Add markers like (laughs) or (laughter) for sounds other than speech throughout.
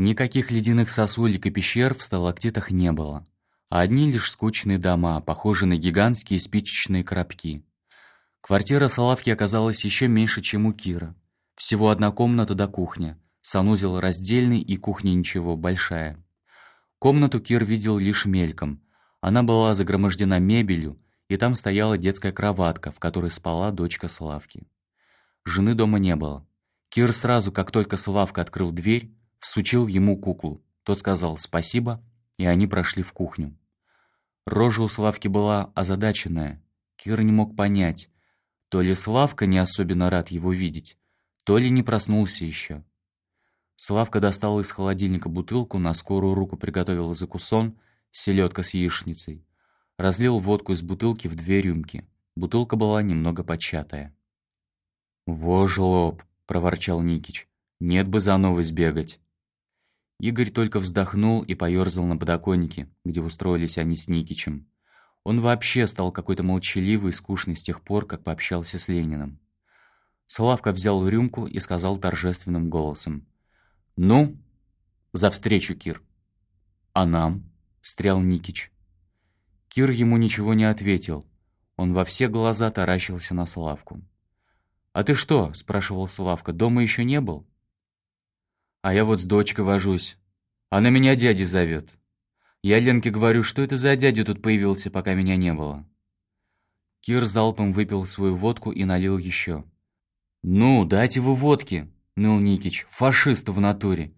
Никаких ледяных сосулек и пещер в сталактитах не было, одни лишь скучные дома, похожие на гигантские спичечные коробки. Квартира Салавки оказалась еще меньше, чем у Кира. Всего одна комната до кухня, санузел раздельный и кухня ничего, большая. Комнату Кир видел лишь мельком. Она была загромождена мебелью, и там стояла детская кроватка, в которой спала дочка Славки. Жены дома не было. Кир сразу, как только Славка открыл дверь, всучил ему куклу. Тот сказал «спасибо», и они прошли в кухню. Рожа у Славки была озадаченная. Кир не мог понять, то ли Славка не особенно рад его видеть, то ли не проснулся еще. Славка достал из холодильника бутылку, на скорую руку приготовил закусон, селедка с яичницей. Разлил водку из бутылки в две рюмки. Бутылка была немного початая. «Во жлоб!» — проворчал Никич. «Нет бы за новой сбегать». Игорь только вздохнул и поерзал на подоконнике, где устроились они с Никичем. Он вообще стал какой-то молчаливый и скучный с тех пор, как пообщался с Лениным. Славка взял рюмку и сказал торжественным голосом. «Ну, за встречу, Кир». «А нам?» — встрял Никич. Кир ему ничего не ответил. Он во все глаза таращился на Славку. «А ты что?» — спрашивал Славка. «Дома еще не был?» «А я вот с дочкой вожусь. Она меня дядей зовет. Я Ленке говорю, что это за дядя тут появился, пока меня не было. Кир залпом выпил свою водку и налил еще. «Ну, дайте вы водки!» — ныл Никич. «Фашист в натуре!»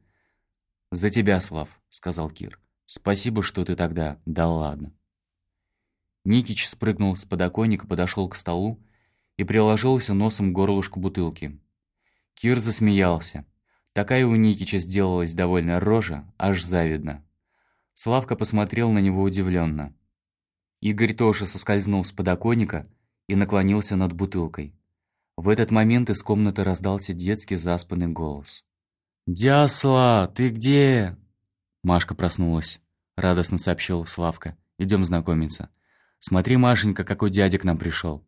«За тебя, Слав», — сказал Кир. «Спасибо, что ты тогда... Да ладно». Никич спрыгнул с подоконника, подошел к столу и приложился носом к горлышку бутылки. Кир засмеялся. Такая у Никича сделалась довольно рожа, аж завидно. Славка посмотрел на него удивленно. Игорь тоже соскользнул с подоконника и наклонился над бутылкой. В этот момент из комнаты раздался детский заспанный голос. «Дясла, ты где?» Машка проснулась. Радостно сообщил Славка. «Идем знакомиться. Смотри, Машенька, какой дядя к нам пришел».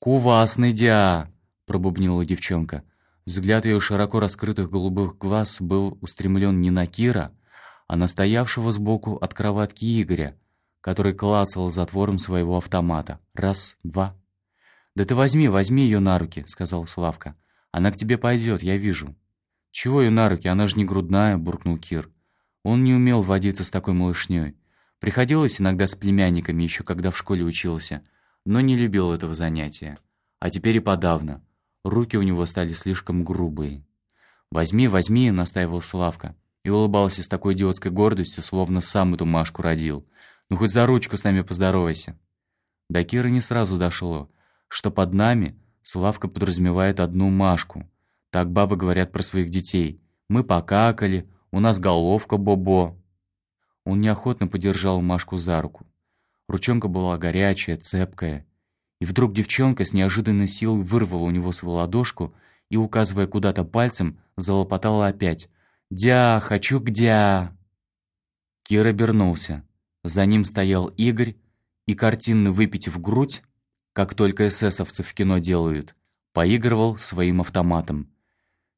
«Кувасный дя!» пробубнила девчонка. Взгляд ее широко раскрытых голубых глаз был устремлен не на Кира, а на стоявшего сбоку от кроватки Игоря, который клацал затвором своего автомата. Раз, два. «Да ты возьми, возьми ее на руки», — сказал Славка. «Она к тебе пойдет, я вижу». «Чего ее на руки? Она же не грудная», — буркнул Кир. Он не умел водиться с такой малышней. Приходилось иногда с племянниками, еще когда в школе учился, но не любил этого занятия. А теперь и подавно. Руки у него стали слишком грубые. «Возьми, возьми», — настаивал Славка и улыбался с такой идиотской гордостью, словно сам эту Машку родил. «Ну хоть за ручку с нами поздоровайся». До Киры не сразу дошло, что под нами Славка подразумевает одну Машку. Так бабы говорят про своих детей. «Мы покакали», «У нас головка бобо». Он неохотно подержал Машку за руку. Ручонка была горячая, цепкая. И вдруг девчонка с неожиданной силой вырвала у него свою ладошку и, указывая куда-то пальцем, залопотала опять. «Дя, хочу гдя!» Кир обернулся. За ним стоял Игорь и, картинно выпитив грудь, как только эсэсовцы в кино делают, поигрывал своим автоматом.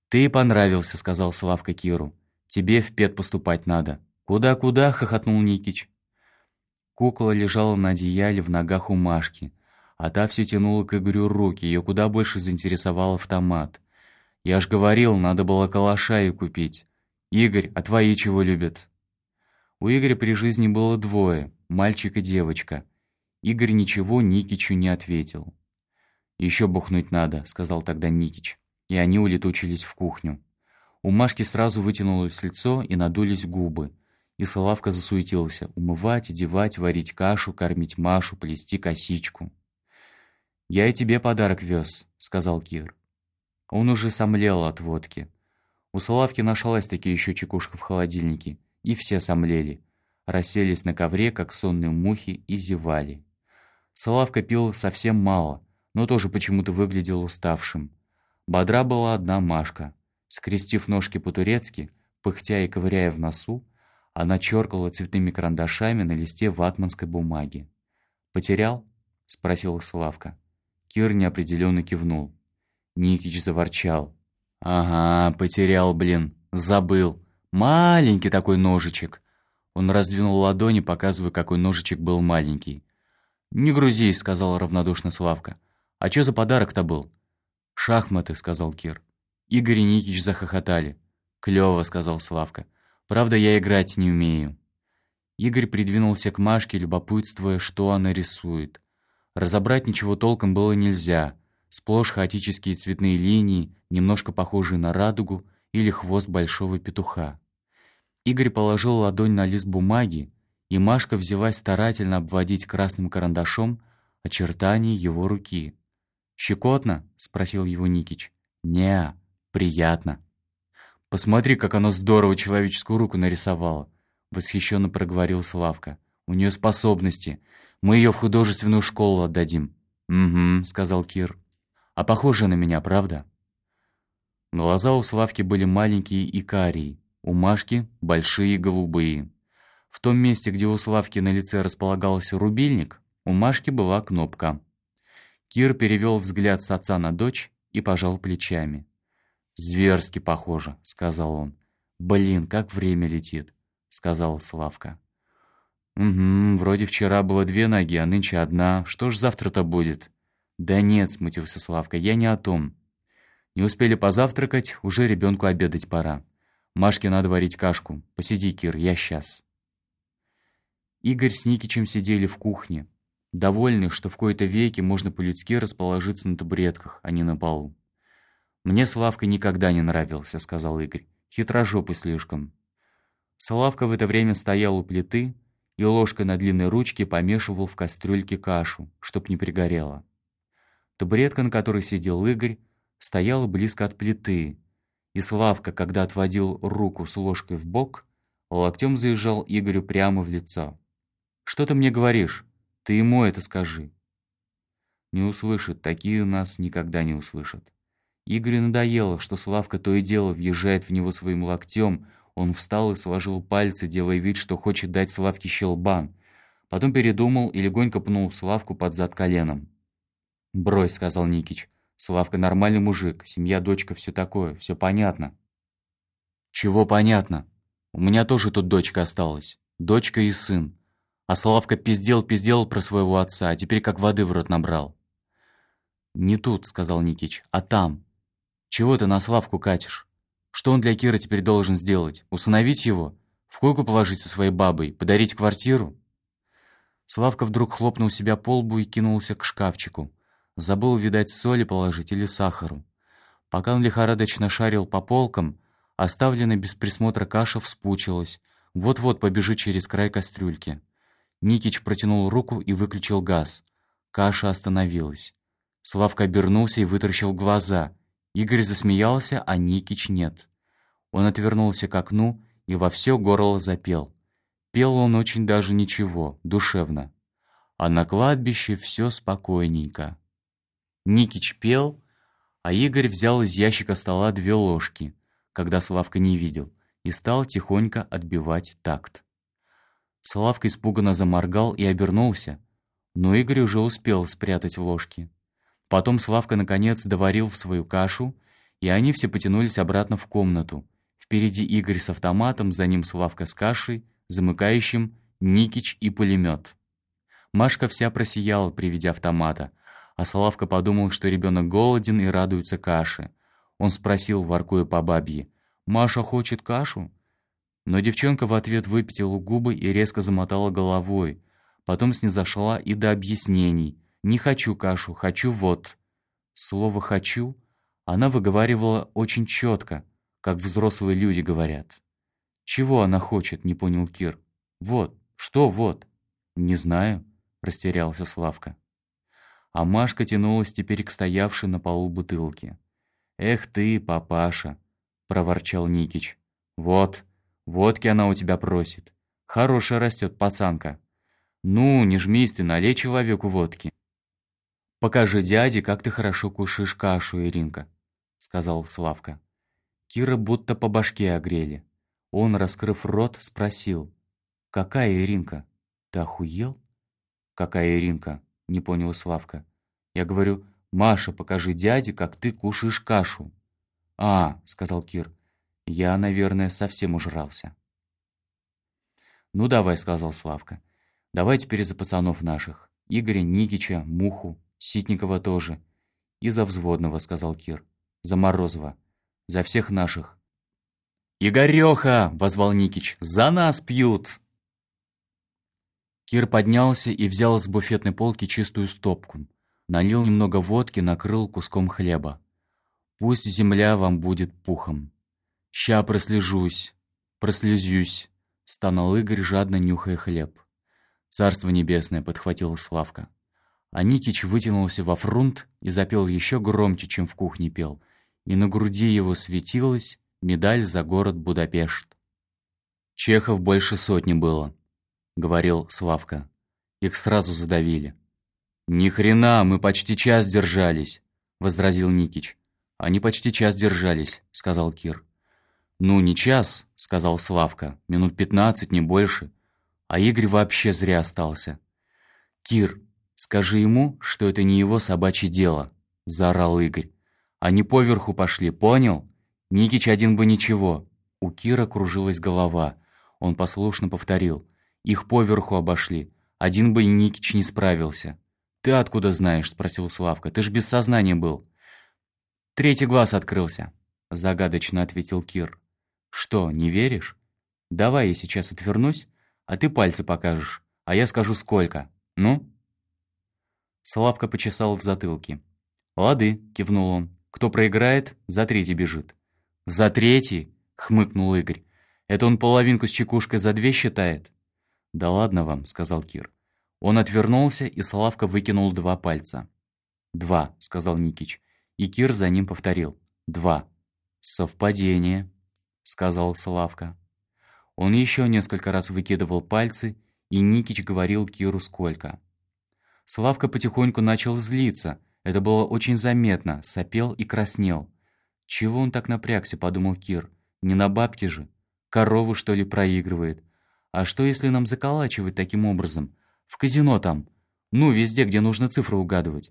«Ты понравился», — сказал Славка Киру. «Тебе в пет поступать надо». «Куда-куда?» — хохотнул Никич. Кукла лежала на одеяле в ногах у Машки, а та все тянула к Игорю руки, ее куда больше заинтересовал автомат. «Я ж говорил, надо было калаша и купить». «Игорь, а твои чего любят?» У Игоря при жизни было двое, мальчик и девочка. Игорь ничего Никичу не ответил. «Еще бухнуть надо», — сказал тогда Никич, и они улетучились в кухню. У Машки сразу вытянулось лицо и надулись губы, и Славка засуетился умывать, одевать, варить кашу, кормить Машу, плести косичку. «Я и тебе подарок вез», — сказал Кир. Он уже сомлел от водки. У Славки нашлась таки еще чекушка в холодильнике, и все сомлели. Расселись на ковре, как сонные мухи, и зевали. Славка пил совсем мало, но тоже почему-то выглядел уставшим. Бодра была одна Машка. Скрестив ножки по-турецки, пыхтя и ковыряя в носу, она черкала цветными карандашами на листе ватманской бумаги. «Потерял?» — спросил Славка. Кир неопределенно кивнул. Никич заворчал. «Ага, потерял, блин, забыл. Маленький такой ножичек. Он раздвинул ладони, показывая, какой ножичек был маленький. «Не грузись», — сказал равнодушно Славка. «А что за подарок-то был?» «Шахматы», — сказал Кир. Игорь и Никич захохотали. «Клёво», — сказал Славка. «Правда, я играть не умею». Игорь придвинулся к Машке, любопытствуя, что она рисует. Разобрать ничего толком было нельзя. Сплошь хаотические цветные линии, немножко похожие на радугу или хвост большого петуха. Игорь положил ладонь на лист бумаги, и Машка взялась старательно обводить красным карандашом очертания его руки. «Щекотно?» — спросил его Никич. «Не, приятно». «Посмотри, как оно здорово человеческую руку нарисовало!» — восхищенно проговорил Славка. «У нее способности. Мы ее в художественную школу отдадим». «Угу», — сказал Кир. «А похоже на меня, правда?» Глаза у Славки были маленькие и карие, у Машки — большие голубые. В том месте, где у Славки на лице располагался рубильник, у Машки была кнопка. Кир перевел взгляд с отца на дочь и пожал плечами. «Зверски похоже», — сказал он. «Блин, как время летит», — сказал Славка. «Угу, вроде вчера было две ноги, а нынче одна. Что ж завтра-то будет?» «Да нет», — смутился Славка, — «я не о том. Не успели позавтракать, уже ребенку обедать пора. Машке надо варить кашку. Посиди, Кир, я сейчас». Игорь с Никичем сидели в кухне, довольны, что в кои-то веки можно по-людски расположиться на табуретках, а не на полу. «Мне Славка никогда не нравился», — сказал Игорь. «Хитрожопый слишком». Славка в это время стоял у плиты и ложкой на длинной ручке помешивал в кастрюльке кашу, чтоб не пригорело. Табуретка, на которой сидел Игорь, стояла близко от плиты, и Славка, когда отводил руку с ложкой в бок, локтем заезжал Игорю прямо в лицо. «Что ты мне говоришь? Ты ему это скажи». Не услышит, такие у нас никогда не услышат. Игорю надоело, что Славка то и дело въезжает в него своим локтем. Он встал и сложил пальцы, делая вид, что хочет дать Славке щелбан. Потом передумал и легонько пнул Славку под зад коленом. «Брось», — сказал Никич. Славка нормальный мужик, семья, дочка, все такое, все понятно. Чего понятно? У меня тоже тут дочка осталась. Дочка и сын. А Славка пиздел-пиздел про своего отца, а теперь как воды в рот набрал. «Не тут», — сказал Никич, — «а там. Чего ты на Славку катишь? Что он для Кира теперь должен сделать? Усыновить его? В койку положить со своей бабой? Подарить квартиру?» Славка вдруг хлопнул себя по лбу и кинулся к шкафчику. Забыл, видать, соли положить или сахару. Пока он лихорадочно шарил по полкам, оставленная без присмотра каша вспучилась. Вот-вот побежит через край кастрюльки. Никич протянул руку и выключил газ. Каша остановилась. Славка обернулся и вытаращил глаза. Игорь засмеялся, а Никич нет. Он отвернулся к окну и во все горло запел. Пел он очень даже ничего, душевно. А на кладбище все спокойненько. Никич пел, а Игорь взял из ящика стола две ложки, когда Славка не видел, и стал тихонько отбивать такт. Славка испуганно заморгал и обернулся, но Игорь уже успел спрятать ложки. Потом Славка наконец доварил в свою кашу, и они все потянулись обратно в комнату. Впереди Игорь с автоматом, за ним Славка с кашей, замыкающим Никич и пулемет. Машка вся просияла при виде автомата, а Славка подумал, что ребенок голоден и радуется каше. Он спросил, воркуя по бабье, «Маша хочет кашу?» Но девчонка в ответ выпятила губы и резко замотала головой. Потом снизошла и до объяснений. «Не хочу кашу, хочу вот». Слово «хочу» она выговаривала очень четко, как взрослые люди говорят. «Чего она хочет?» — не понял Кир. «Вот. Что вот?» «Не знаю», — растерялся Славка а Машка тянулась теперь к стоявшей на полу бутылке. «Эх ты, папаша!» — проворчал Никич. «Вот, водки она у тебя просит. Хорошая растет пацанка. Ну, не жмись ты, налей человеку водки». «Покажи дяде, как ты хорошо кушаешь кашу, Иринка», — сказал Славка. Кира будто по башке огрели. Он, раскрыв рот, спросил. «Какая Иринка? Ты охуел?» «Какая Иринка?» не понял Славка. Я говорю, Маша, покажи дяде, как ты кушаешь кашу. А, сказал Кир. Я, наверное, совсем ужрался. «Ну давай», — сказал Славка. «Давай теперь за пацанов наших. Игоря, Никича, Муху, Ситникова тоже. И за взводного», — сказал Кир. «За Морозова. За всех наших». «Игорёха!» — возвал Никич. «За нас пьют!» Кир поднялся и взял с буфетной полки чистую стопку. Налил немного водки, накрыл куском хлеба. «Пусть земля вам будет пухом. Ща прослежусь, прослезюсь», — стонал Игорь, жадно нюхая хлеб. «Царство небесное», — подхватил Славка. А Никич вытянулся во фрунт и запел еще громче, чем в кухне пел. И на груди его светилась медаль за город Будапешт. Чехов больше сотни было. — говорил Славка. Их сразу задавили. «Ни хрена, мы почти час держались», — возразил Никич. «Они почти час держались», — сказал Кир. «Ну, не час», — сказал Славка. «Минут пятнадцать, не больше. А Игорь вообще зря остался». «Кир, скажи ему, что это не его собачье дело», — заорал Игорь. «Они поверху пошли, понял? Никич один бы ничего». У Кира кружилась голова. Он послушно повторил. Их поверху обошли. Один бы Никич не справился. «Ты откуда знаешь?» – спросил Славка. «Ты ж без сознания был». «Третий глаз открылся», – загадочно ответил Кир. «Что, не веришь? Давай я сейчас отвернусь, а ты пальцы покажешь, а я скажу сколько. Ну?» Славка почесал в затылке. «Лады», – кивнул он. «Кто проиграет, за третий бежит». «За третий?» – хмыкнул Игорь. «Это он половинку с чекушкой за две считает?» «Да ладно вам», — сказал Кир. Он отвернулся, и Славка выкинул два пальца. «Два», — сказал Никич. И Кир за ним повторил. «Два». «Совпадение», — сказал Славка. Он еще несколько раз выкидывал пальцы, и Никич говорил Киру сколько. Славка потихоньку начал злиться. Это было очень заметно, сопел и краснел. «Чего он так напрягся?» — подумал Кир. «Не на бабки же. Корову, что ли, проигрывает. А что, если нам заколачивать таким образом? В казино там. Ну, везде, где нужно цифры угадывать.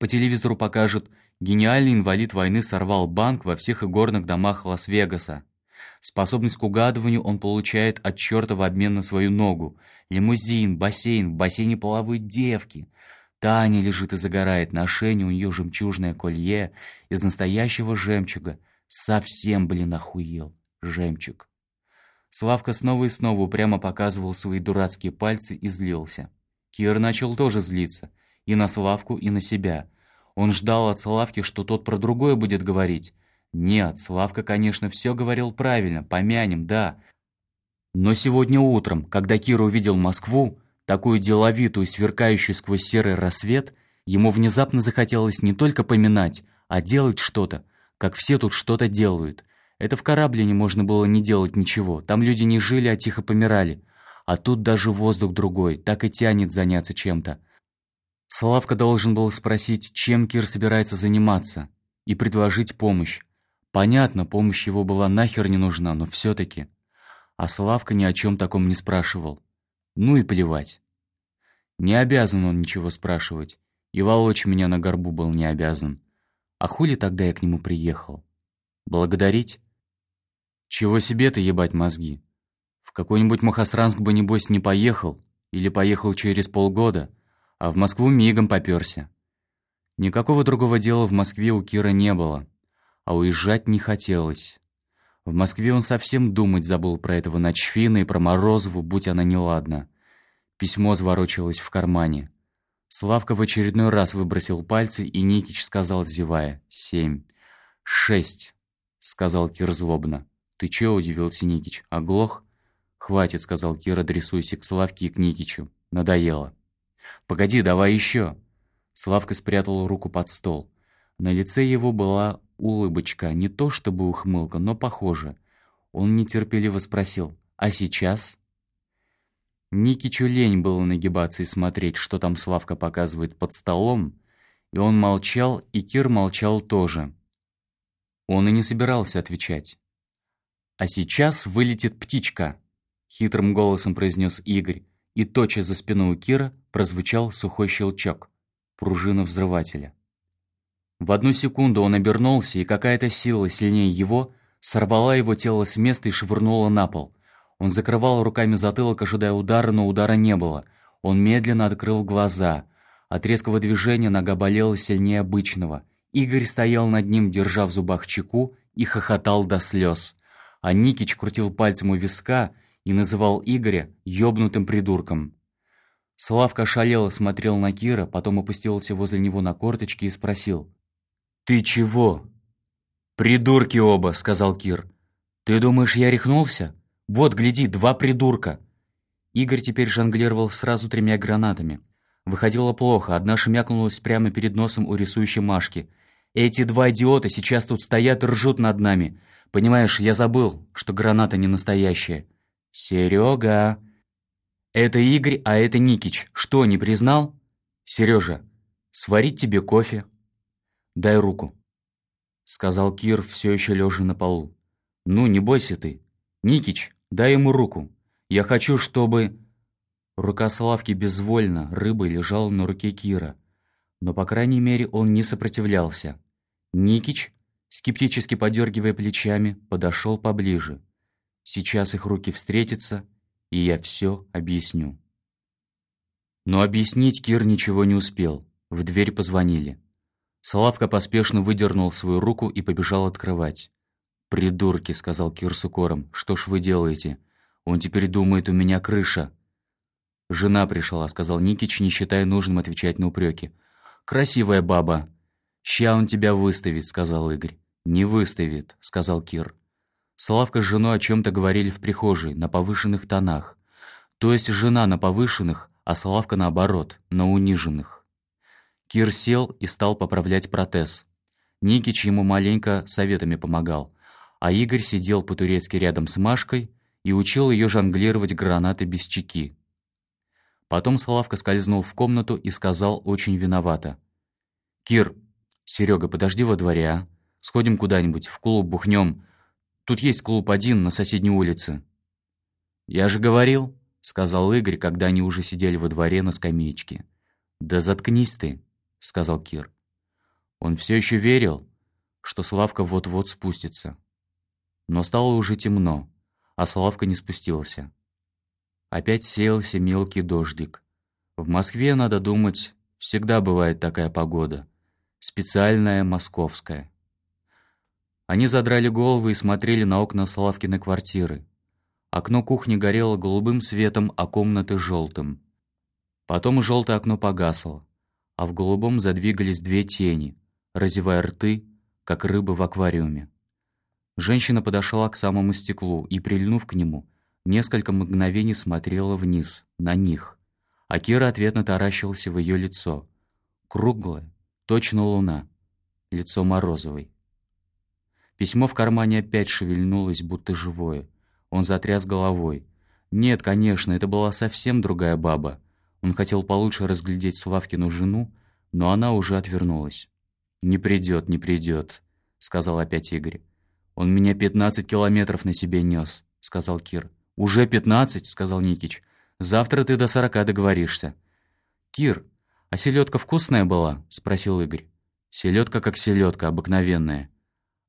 По телевизору покажут, гениальный инвалид войны сорвал банк во всех игорных домах Лас-Вегаса. Способность к угадыванию он получает от черта в обмен на свою ногу. Лимузин, бассейн, в бассейне плавают девки. Таня лежит и загорает, на шее у нее жемчужное колье из настоящего жемчуга. Совсем, блин, охуел. Жемчуг. Славка снова и снова упрямо показывал свои дурацкие пальцы и злился. Кир начал тоже злиться. И на Славку, и на себя. Он ждал от Славки, что тот про другое будет говорить. Нет, Славка, конечно, все говорил правильно, помянем, да. Но сегодня утром, когда Кир увидел Москву, такую деловитую, сверкающую сквозь серый рассвет, ему внезапно захотелось не только поминать, а делать что-то, как все тут что-то делают – это в Кораблине можно было не делать ничего. Там люди не жили, а тихо помирали. А тут даже воздух другой, так и тянет заняться чем-то. Славка должен был спросить, чем Кир собирается заниматься, и предложить помощь. Понятно, помощь его была нахер не нужна, но все-таки. А Славка ни о чем таком не спрашивал. Ну и плевать. Не обязан он ничего спрашивать. И волочь меня на горбу был не обязан. А хули тогда я к нему приехал? Благодарить? Чего себе-то ебать мозги? В какой-нибудь Махасранск бы, небось, не поехал, или поехал через полгода, а в Москву мигом попёрся. Никакого другого дела в Москве у Кира не было, а уезжать не хотелось. В Москве он совсем думать забыл про этого Ночфина и про Морозову, будь она неладна. Письмо заворочилось в кармане. Славка в очередной раз выбросил пальцы, и Никич сказал, зевая, «Семь. Шесть», — сказал Кир злобно. «Ты чё?» – удивился Никич. «Оглох?» «Хватит», – сказал Кир, адресуясь к Славке и к Никичу. «Надоело». «Погоди, давай еще!» Славка спрятал руку под стол. На лице его была улыбочка, не то чтобы ухмылка, но похоже. Он нетерпеливо спросил «А сейчас?» Никичу лень было нагибаться и смотреть, что там Славка показывает под столом, и он молчал, и Кир молчал тоже. Он и не собирался отвечать. «А сейчас вылетит птичка», — хитрым голосом произнес Игорь, и точа за спиной у Кира прозвучал сухой щелчок. Пружина взрывателя. В одну секунду он обернулся, и какая-то сила сильнее его сорвала его тело с места и швырнула на пол. Он закрывал руками затылок, ожидая удара, но удара не было. Он медленно открыл глаза. От резкого движения нога болела сильнее обычного. Игорь стоял над ним, держа в зубах чеку, и хохотал до слез. А Никич крутил пальцем у виска и называл Игоря ёбнутым придурком. Славка шалело смотрел на Кира, потом опустился возле него на корточки и спросил. «Ты чего?» «Придурки оба», — сказал Кир. «Ты думаешь, я рехнулся? Вот, гляди, два придурка!» Игорь теперь жонглировал сразу тремя гранатами. Выходило плохо, одна шмякнулась прямо перед носом у рисующей Машки. «Эти два идиота сейчас тут стоят и ржут над нами. Понимаешь, я забыл, что граната не настоящая». «Серега!» «Это Игорь, а это Никич. Что, не признал?» «Сережа, сварить тебе кофе?» «Дай руку», — сказал Кир, все еще лежа на полу. «Ну, не бойся ты. Никич, дай ему руку. Я хочу, чтобы...» Рука Славки безвольно, рыбой лежала на руке Кира. Но, по крайней мере, он не сопротивлялся. Никич, скептически подергивая плечами, подошел поближе. Сейчас их руки встретятся, и я все объясню. Но объяснить Кир ничего не успел. В дверь позвонили. Славка поспешно выдернул свою руку и побежал открывать. «Придурки», — сказал Кир с укором, — «что ж вы делаете? Он теперь думает, у меня крыша». «Жена пришла», — сказал Никич, не считая нужным отвечать на упреки. «Красивая баба». «Ща он тебя выставит», — сказал Игорь. «Не выставит», — сказал Кир. Славка с женой о чем-то говорили в прихожей, на повышенных тонах. То есть жена на повышенных, а Славка наоборот, на униженных. Кир сел и стал поправлять протез. Никич ему маленько советами помогал, а Игорь сидел по-турецки рядом с Машкой и учил ее жонглировать гранаты без чеки. Потом Славка скользнул в комнату и сказал очень виновато. «Кир, Серега, подожди во дворе, а? Сходим куда-нибудь, в клуб бухнем, Тут есть клуб один на соседней улице». «Я же говорил», — сказал Игорь, когда они уже сидели во дворе на скамеечке. «Да заткнись ты», — сказал Кир. Он все еще верил, что Славка вот-вот спустится. Но стало уже темно, а Славка не спустился. Опять сеялся мелкий дождик. В Москве, надо думать, всегда бывает такая погода. Специальная московская. Они задрали головы и смотрели на окна Славкиной квартиры. Окно кухни горело голубым светом, а комнаты — желтым. Потом желтое окно погасло, а в голубом задвигались две тени, разевая рты, как рыбы в аквариуме. Женщина подошла к самому стеклу и, прильнув к нему, несколько мгновений смотрела вниз, на них. А Кира ответно таращился в ее лицо. Круглое, точно луна, лицо Морозовой. Письмо в кармане опять шевельнулось, будто живое. Он затряс головой. Нет, конечно, это была совсем другая баба. Он хотел получше разглядеть Славкину жену, но она уже отвернулась. «Не придет, не придет», — сказал опять Игорь. «Он меня пятнадцать километров на себе нес», — сказал Кир. «Уже пятнадцать?» — сказал Никич. «Завтра ты до сорока договоришься». «Кир, а селедка вкусная была?» — спросил Игорь. «Селедка как селедка, обыкновенная.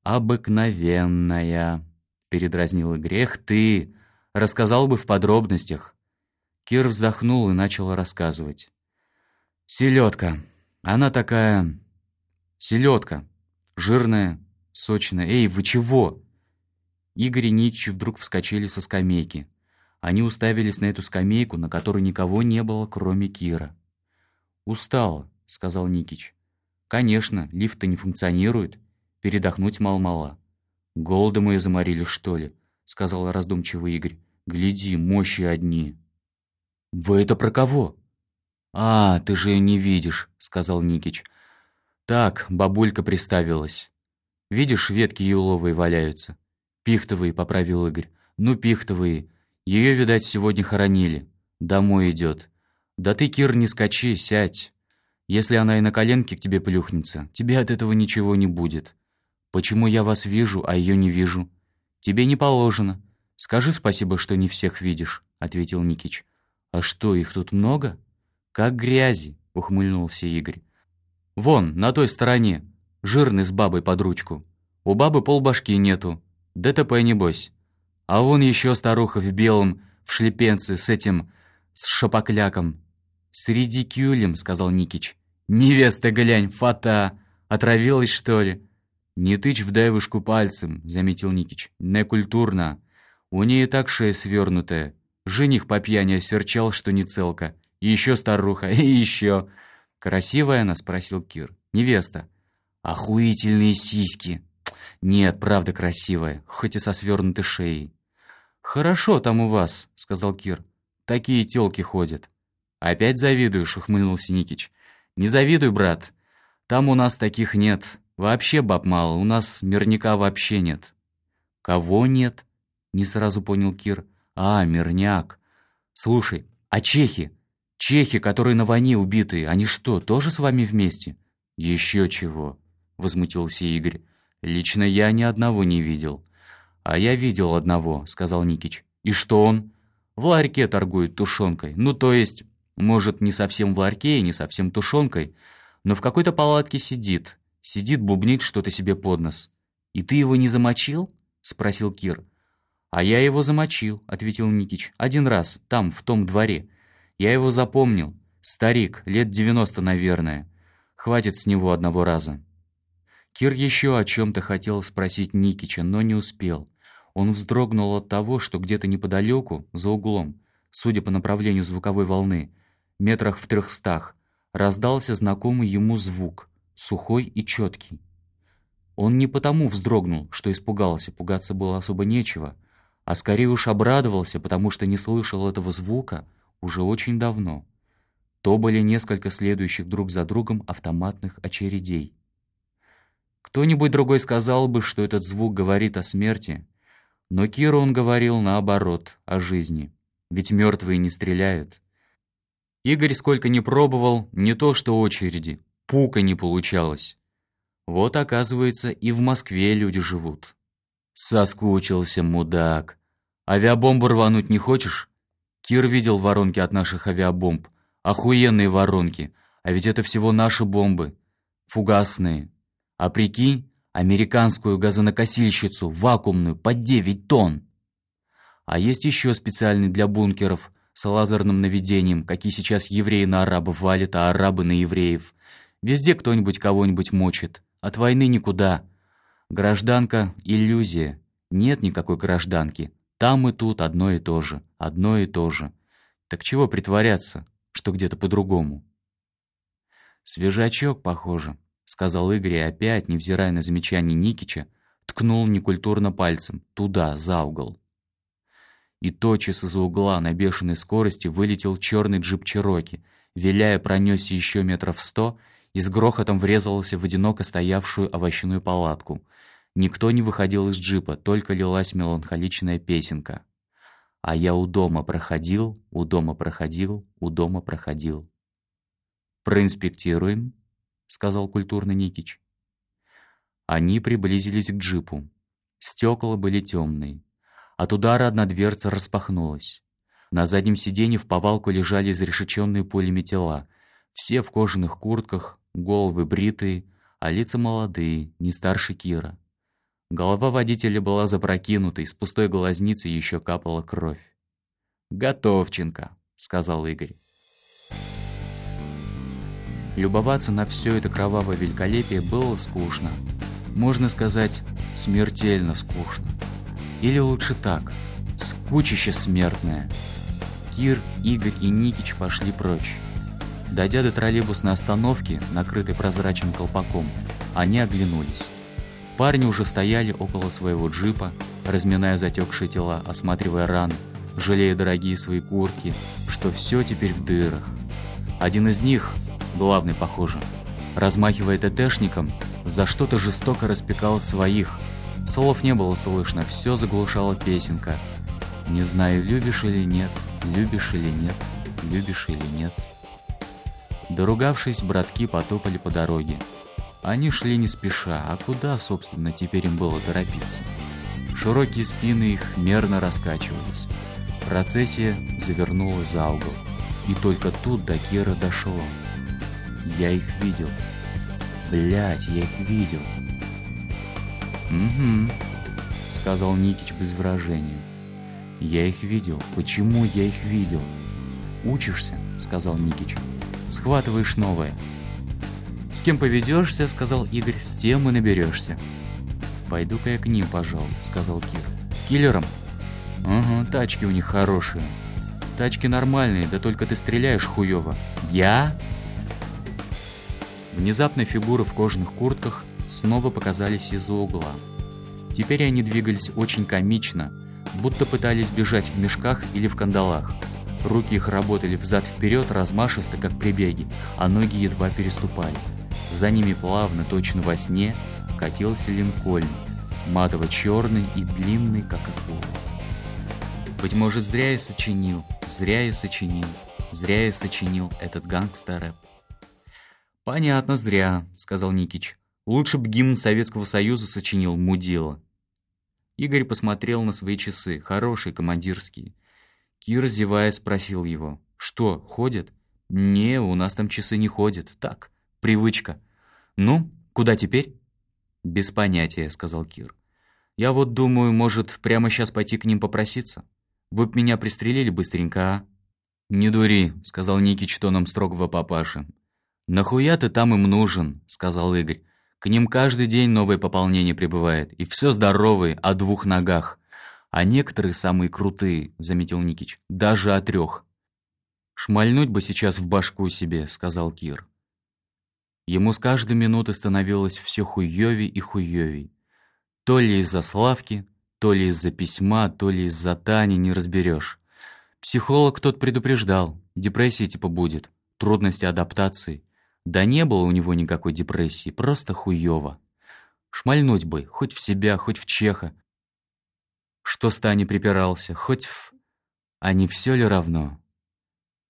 «Обыкновенная», — передразнил грех ты, рассказал бы в подробностях. Кир вздохнул и начал рассказывать. «Селедка. Она такая... селедка. Жирная, сочная. Эй, вы чего?» Игорь и Нитч вдруг вскочили со скамейки. Они уставились на эту скамейку, на которой никого не было, кроме Кира. «Устала», — сказал Никич. «Конечно, лифт-то не функционирует. Передохнуть мало-мало. «Голодом ее заморили, что ли?» — сказал раздумчивый Игорь. «Гляди, мощи одни». «Вы это про кого?» «А, ты же ее не видишь», — сказал Никич. «Так, бабулька приставилась. Видишь, ветки еловые валяются?» «Пихтовые», — поправил Игорь. «Ну, пихтовые. Ее, видать, сегодня хоронили. Домой идет. Да ты, Кир, не скачи, сядь. Если она и на коленке к тебе плюхнется, тебе от этого ничего не будет. Почему я вас вижу, а ее не вижу? Тебе не положено. Скажи спасибо, что не всех видишь, ответил Никич. А что, их тут много? Как грязи, ухмыльнулся Игорь. Вон, на той стороне, жирный с бабой под ручку. У бабы полбашки нету. ДТП небось. А вон еще старуха в белом, в шлепенце, с этим, с шапокляком. «С редикюлем», — сказал Никич. «Невеста, глянь, фата! Отравилась, что ли?» «Не тычь в девушку пальцем», — заметил Никич. «Некультурно. У нее так шея свернутая. Жених по пьяни осерчал, что не целка. И еще старуха, (laughs) и еще. «Красивая она?» — спросил Кир. «Невеста». «Охуительные сиськи!» «Нет, правда красивая, хоть и со свернутой шеей». «Хорошо там у вас», — сказал Кир. «Такие тёлки ходят». «Опять завидуешь?» — ухмыльнулся Никич. «Не завидуй, брат. Там у нас таких нет. Вообще баб мало, у нас мирняка вообще нет». «Кого нет?» — не сразу понял Кир. «А, мирняк. Слушай, а чехи? Чехи, которые на войне убитые, они что, тоже с вами вместе?» «Еще чего», — возмутился Игорь. «Лично я ни одного не видел». «А я видел одного», — сказал Никич. «И что он?» «В ларьке торгует тушенкой. Ну, то есть, может, не совсем в ларьке и не совсем тушенкой, но в какой-то палатке сидит. Сидит, бубнит что-то себе под нос. «И ты его не замочил?» — спросил Кир. «А я его замочил», — ответил Никич. «Один раз, там, в том дворе. Я его запомнил. Старик, лет девяносто, наверное. Хватит с него одного раза». Кир еще о чем-то хотел спросить Никича, но не успел. Он вздрогнул от того, что где-то неподалеку, за углом, судя по направлению звуковой волны, метрах в трехстах, раздался знакомый ему звук, сухой и четкий. Он не потому вздрогнул, что испугался, пугаться было особо нечего, а скорее уж обрадовался, потому что не слышал этого звука уже очень давно. То были несколько следующих друг за другом автоматных очередей. Кто-нибудь другой сказал бы, что этот звук говорит о смерти, но Киру он говорил наоборот, о жизни. Ведь мертвые не стреляют. Игорь сколько ни пробовал, не то что очереди, пука не получалось. Вот, оказывается, и в Москве люди живут. Соскучился мудак. Авиабомбу рвануть не хочешь? Кир видел воронки от наших авиабомб. Охуенные воронки. А ведь это всего наши бомбы. Фугасные. А прикинь, американскую газонокосильщицу, вакуумную, под 9 тонн. А есть еще специальный для бункеров с лазерным наведением, какие сейчас евреи на арабов валят, а арабы на евреев. Везде кто-нибудь кого-нибудь мочит. От войны никуда. Гражданка — иллюзия. Нет никакой гражданки. Там и тут одно и то же. Одно и то же. Так чего притворяться, что где-то по-другому? Свежачок, похоже. — сказал Игорь и опять, невзирая на замечание Никича, ткнул некультурно пальцем, туда, за угол. И тотчас из-за угла на бешеной скорости вылетел черный джип Чироки, виляя пронесся еще метров сто и с грохотом врезался в одиноко стоявшую овощную палатку. Никто не выходил из джипа, только лилась меланхоличная песенка. А я у дома проходил, у дома проходил, у дома проходил. «Проинспектируем», сказал культурный Никич. Они приблизились к джипу. Стекла были темные. От удара одна дверца распахнулась. На заднем сиденье в повалку лежали изрешеченные пулями тела. Все в кожаных куртках, головы бритые, а лица молодые, не старше Кира. Голова водителя была запрокинута, из пустой глазницы еще капала кровь. «Готовченко», — сказал Игорь. Любоваться на все это кровавое великолепие было скучно. Можно сказать, смертельно скучно. Или лучше так, скучище смертное. Кир, Игорь и Никич пошли прочь. Дойдя до троллейбусной остановки, накрытой прозрачным колпаком, они оглянулись. Парни уже стояли около своего джипа, разминая затекшие тела, осматривая раны, жалея дорогие свои куртки, что все теперь в дырах. Один из них, главный, похоже. Размахивая ТТшником, за что-то жестоко распекал своих. Слов не было слышно, все заглушала песенка. «Не знаю, любишь или нет, любишь или нет, любишь или нет». Доругавшись, братки потопали по дороге. Они шли не спеша, а куда, собственно, теперь им было торопиться? Широкие спины их мерно раскачивались. Процессия завернула за угол. И только тут до Кира дошло. Я их видел. Блять, я их видел. Угу. сказал Никич без выражения. «Я их видел. Почему я их видел?» «Учишься», — сказал Никич. «Схватываешь новое». «С кем поведешься, — сказал Игорь, — с тем и наберешься». «Пойду-ка я к ним, пожалуй», — сказал Кир. «Киллером?» «Ага, тачки у них хорошие. Тачки нормальные, да только ты стреляешь хуёво». «Я?» Внезапно фигуры в кожаных куртках снова показались из-за угла. Теперь они двигались очень комично, будто пытались бежать в мешках или в кандалах. Руки их работали взад-вперед размашисто, как при беге, а ноги едва переступали. За ними плавно, точно во сне, катился Линкольн, матово-черный и длинный, как акула. Быть может, зря я сочинил, зря я сочинил, зря я сочинил этот гангстер-рэп. «Понятно, зря», — сказал Никич. «Лучше б гимн Советского Союза сочинил, мудила». Игорь посмотрел на свои часы, хорошие, командирские. Кир, зевая, спросил его. «Что, ходят?» «Не, у нас там часы не ходят. Так, привычка». «Ну, куда теперь?» «Без понятия», — сказал Кир. «Я вот думаю, может, прямо сейчас пойти к ним попроситься? Вы б меня пристрелили быстренько, а?» «Не дури», — сказал Никич тоном строгого папаши. «Нахуя ты там им нужен?» — сказал Игорь. «К ним каждый день новое пополнение прибывает, и все здоровые, о двух ногах. А некоторые самые крутые», — заметил Никич, — «даже о трех». «Шмальнуть бы сейчас в башку себе», — сказал Кир. Ему с каждой минуты становилось все хуёвей и хуёвей. То ли из-за Славки, то ли из-за письма, то ли из-за Тани, не разберешь. Психолог тот предупреждал, депрессия типа будет, трудности адаптации. Да не было у него никакой депрессии, просто хуёво. Шмальнуть бы, хоть в себя, хоть в Чеха. Что Стани припирался, хоть в... А не все ли равно?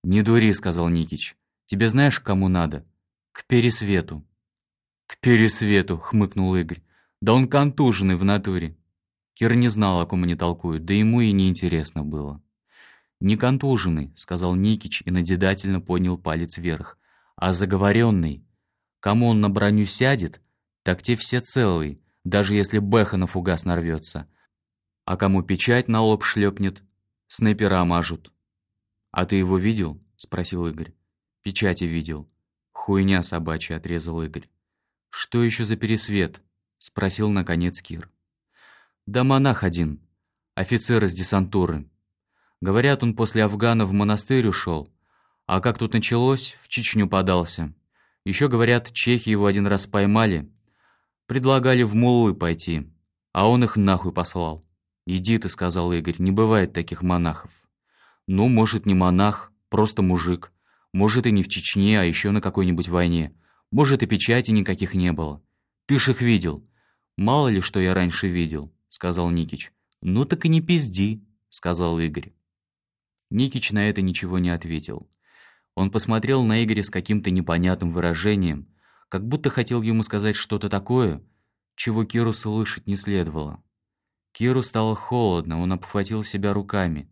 «Не дури», — сказал Никич. «Тебе знаешь, кому надо?» «К Пересвету». «К Пересвету», — хмыкнул Игорь. «Да он контуженный в натуре». Кир не знал, о ком они толкуют, да ему и неинтересно было. «Не контуженный», — сказал Никич и надедательно поднял палец вверх а заговоренный. Кому он на броню сядет, так те все целые, даже если Бэха на фугас нарвется. А кому печать на лоб шлепнет, снайпера мажут. «А ты его видел?» — спросил Игорь. «Печати видел». «Хуйня собачья», — отрезал Игорь. «Что еще за пересвет?» — спросил, наконец, Кир. «Да монах один, офицер из десантуры. Говорят, он после Афгана в монастырь ушел, а как тут началось, в Чечню подался. Еще, говорят, чехи его один раз поймали. Предлагали в Муллы пойти, а он их нахуй послал. «Иди ты», — сказал Игорь, — «не бывает таких монахов». «Ну, может, не монах, просто мужик. Может, и не в Чечне, а еще на какой-нибудь войне. Может, и печати никаких не было. Ты ж их видел». «Мало ли, что я раньше видел», — сказал Никич. «Ну так и не пизди», — сказал Игорь. Никич на это ничего не ответил. Он посмотрел на Игоря с каким-то непонятным выражением, как будто хотел ему сказать что-то такое, чего Киру слышать не следовало. Киру стало холодно, он обхватил себя руками.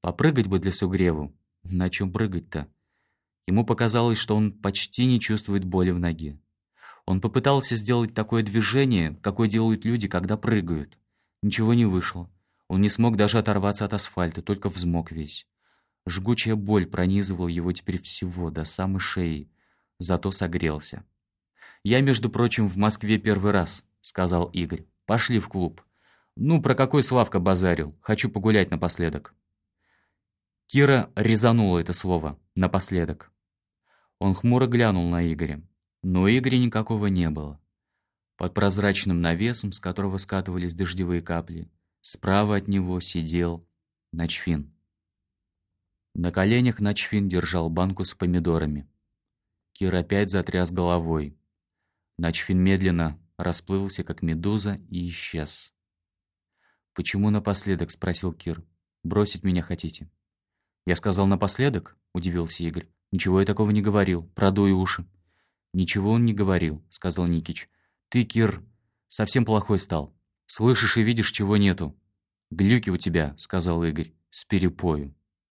Попрыгать бы для сугреву. На чем прыгать-то? Ему показалось, что он почти не чувствует боли в ноге. Он попытался сделать такое движение, какое делают люди, когда прыгают. Ничего не вышло. Он не смог даже оторваться от асфальта, только взмок весь. Жгучая боль пронизывала его теперь всего, до самой шеи. Зато согрелся. «Я, между прочим, в Москве первый раз», — сказал Игорь. «Пошли в клуб». «Ну, про какой Славка базарил? Хочу погулять напоследок». Кира резанула это слово «напоследок». Он хмуро глянул на Игоря. Но Игоря никакого не было. Под прозрачным навесом, с которого скатывались дождевые капли, справа от него сидел Ночфин. На коленях Начфин держал банку с помидорами. Кир опять затряс головой. Начфин медленно расплылся, как медуза, и исчез. «Почему напоследок?» — спросил Кир. «Бросить меня хотите?» «Я сказал напоследок?» — удивился Игорь. «Ничего я такого не говорил. Продуй уши». «Ничего он не говорил», — сказал Никич. «Ты, Кир, совсем плохой стал. Слышишь и видишь, чего нету». «Глюки у тебя», — сказал Игорь, — «с перепою».